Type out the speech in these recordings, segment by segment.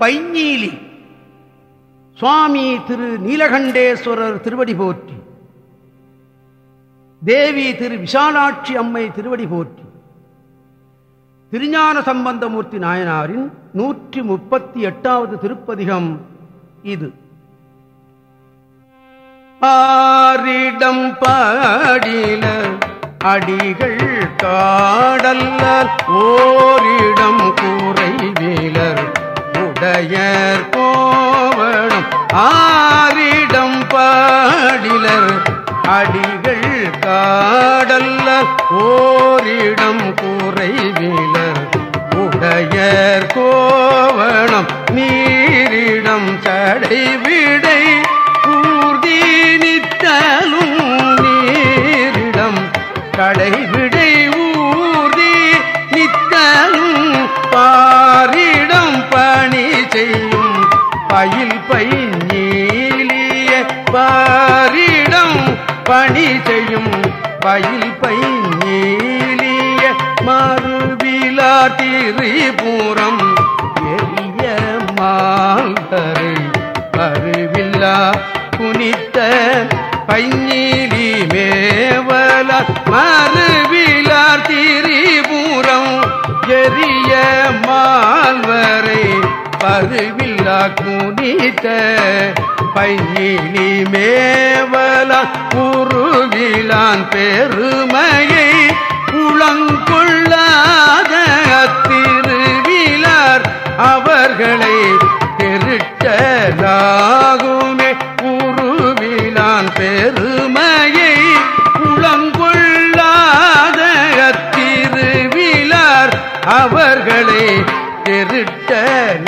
பைஞ்சீலி. சுவாமி திரு நீலகண்டேஸ்வரர் திருவடி போற்றி. தேவி திரு விஷாலாட்சி அம்மை திருவடி போற்றி. திருஞான சம்பந்தமூர்த்தி நாயனாரின் நூற்றி முப்பத்தி எட்டாவது திருப்பதிகம் இது. ஆரிடம் பாடின அடிகள் காடல்ல ஓரிடம் கூற உடையர் கோவணம் ஆரிடம் பாடிலர் அடிகள் காடல்ல ஓரிடம் குறைவிலர். உடையர் கோவணம் நீரிடம் சடை விடை ஊர்தி நித்தலும் பைநீலிய பாரிடம் பணி செய்யும் பயில் பைநீலிய மறுவிலா திரிபுரம் எரிய மால்கரை பருவில்லா புனித்த பைநீலி மேவல மறுவிலார் திரிபுரம் எரிய மால்வரை பருவில்லா குனித்த பையினி மேவல உருவிலான் பெருமையை உளங்கொள்ளாத திருவிலார் அவர்களை திருட்டலாகும்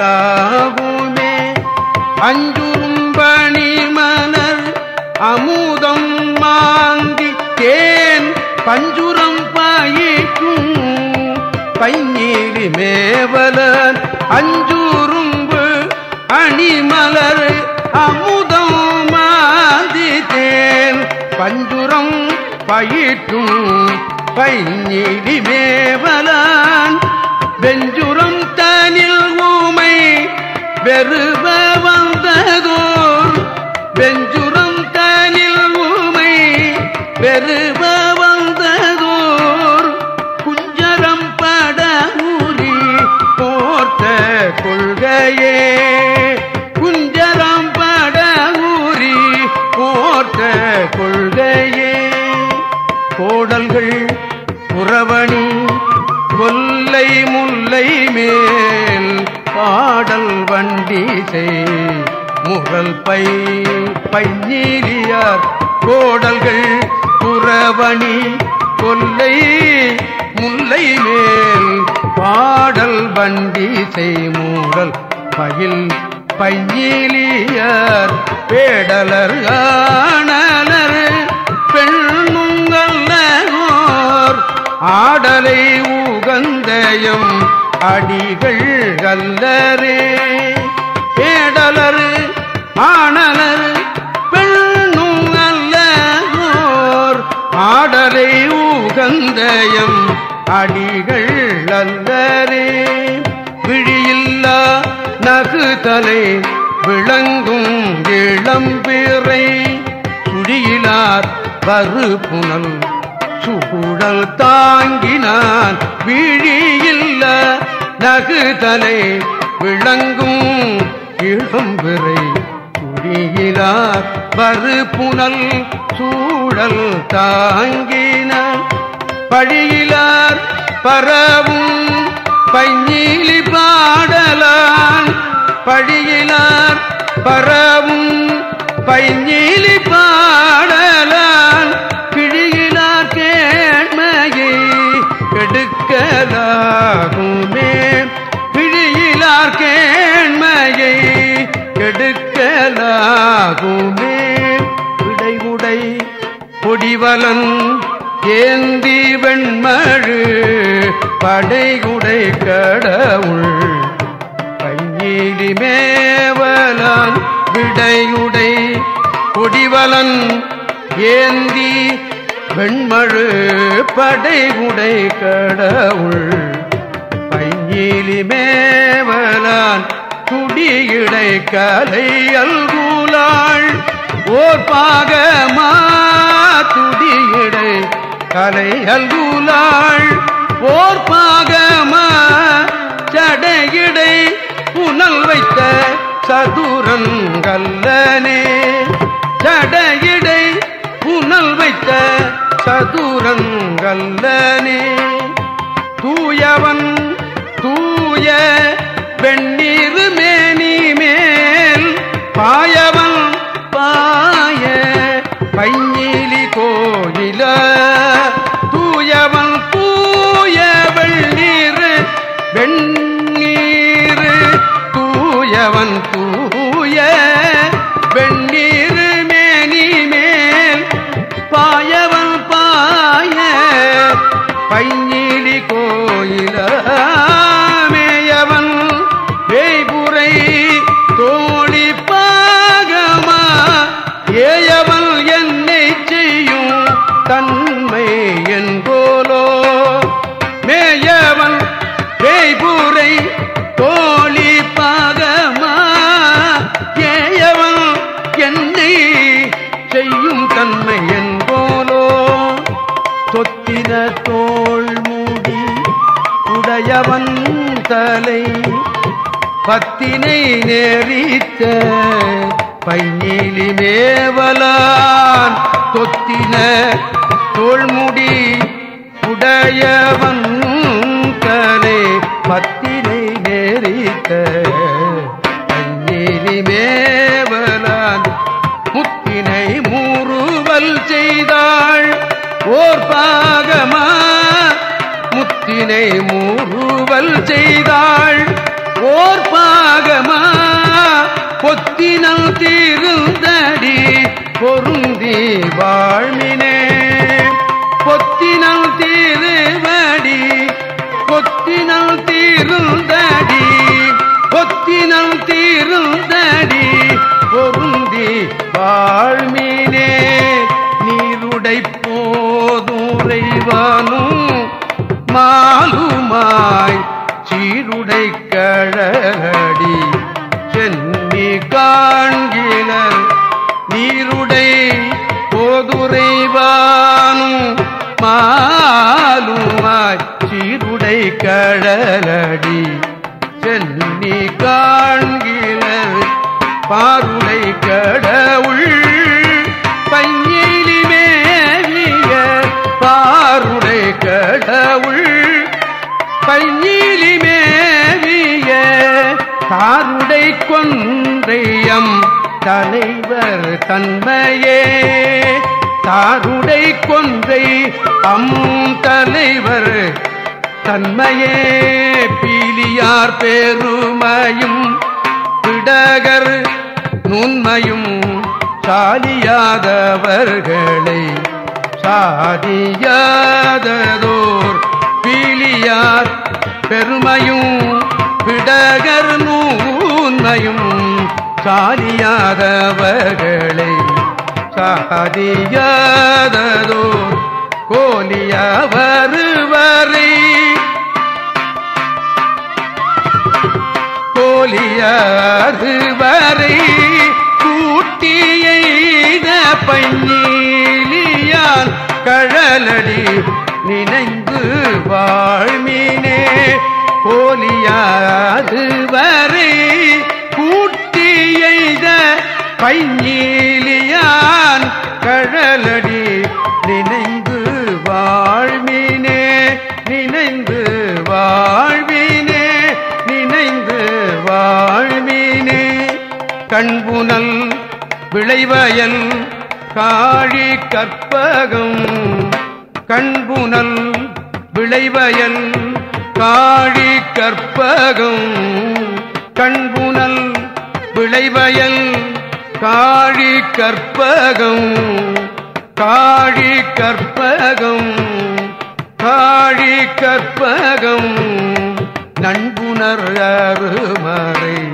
திருட்டலாகுமே அஞ்சும்பணி மலர் அமுதம் மாந்தி தேன் பஞ்சுரம் பாயிக்கும் பைநீலி மேவலன் அஞ்சுரும்பு அணிமலர் அமுதம் மாந்தி தேன் பஞ்சுரம் பயிற்றும் பைநீலி மேவலான் கரு குரல் பை பையிலியார் கோடல்கள் புறவணி கொல்லை முல்லை மேல் பாடல் வண்டி செய்மூடல் பயில் பையிலியர் பேடலர் ஆனலர் பெண்ணுங்கல்லோர் ஆடலை உகந்தயம் அடிகள் அல்லரே. ஆனலர் பெண்ணும் அல்லோர் ஆடலை உகந்தயம் அடிகள் அல்லரே. விழியில்லா நகுதலை விளங்கும் இளம்பிறை சுழியிலார் வரு சுகுழல் தாங்கினான். விழியில்ல நகுதலை விளங்கும் இளம்பிறை சுழியிலார் வரு புனல் சூழல் தாங்கின. பழியிலார் பரவும் பைநீலி பாடலான். பழியிலார் பரவும் பைநீலி பாடலான். கிழியிலார் கேண்மையை கெடுக்கலாகுமே. கெடுக்கலாகுமே விடைமுடை கொடிவலன் ஏந்தி வெண்மழு படைகுடை கடவுள். பையீடி மேவலான் விடையுடை கொடிவலன் ஏந்தி வெண்மழு படைகுடை கடவுள். பையீலி கொண்டி துடியிடை கலை அல்கூலாள். ஓர் பாகமா துடியிடை கலை அல்கூலாள். ஓர் பாகமா சடையிடை புனல் வைத்த சதுரங்கல்லனே சடையிடை புனல் வைத்த சதுரங்கல்லனே लीला உடையவன் தலை பத்தினை நேரித்த பைநீலி மேவலான் தொத்தின தோள்முடி உடையவன் சீருடை கழடி சென்னி காண்கில நீருடை போதுரைவானும் மாலுமாய் சீருடை கழலடி சென்னி காண்கில பாருடை கட கொன்றையம் தலைவர் தன்மையே. தாருடை கொன்றை அம் தலைவர் தன்மையே. பீலியார் பெருமையும் பிடகர் நுண்மையும் சாலியாதவர்களை சாதியாததோர். பீலியார் பெருமையும் பிடகர் நூன்மையும் சாலியாதவர்களை சாதியாததோ கோலிய வருவரை கோலியாது வரை பஞ்சீலியால் கழலடி நினைந்து வாழ்மினே. கோலியாது வரை பஞ்சீலியான் கழலடி நினைந்து வாழ்வினே நினைந்து வாழ்வினே நினைந்து வாழ்வினே. கண்புனல் விளைவயல் காழி கற்பகம் கண்புனல் விளைவயல் காழி கற்பகம் கண்புனல் விளைவயல் காழி கற்பகம் காழி கற்பகம் காழி கற்பகம். நண்புணர் அருமறை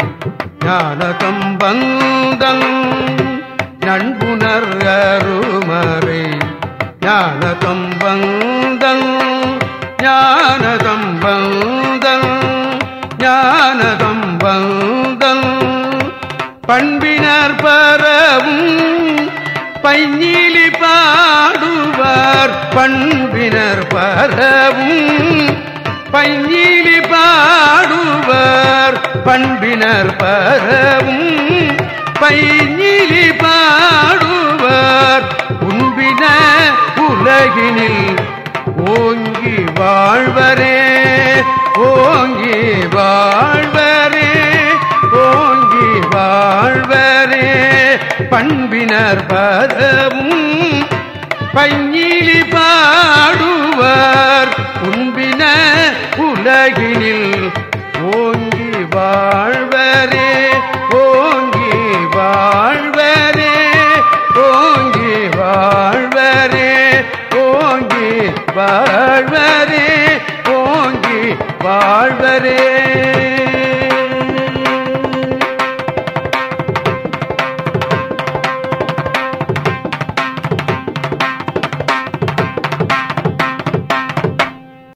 ஞானகம் பந்தம். நண்புணர் அருமறை ஞானகம் பந்தம். ஞானதம் பந்தம் ஞானதம் பந்தம். பண்பினர் பையிலி பாடுவார் பண்பினர் பரவும். பையிலி பாடுவார் பண்பினர் பரவும். பையிலி பாடுவார் உண்பின உலகினில் ஓங்கி வாழ்வரே ஓங்கி வாழ் பண்பினர் பதவும் பஞ்சிலி பாடுவர் உண்பின உலகினில் ஓங்கி வாழ்வரே ஓங்கி வாழ்வரே ஓங்கி வாழ்வரே ஓங்கி வாழ்வரே ஓங்கி வாழ்வரே.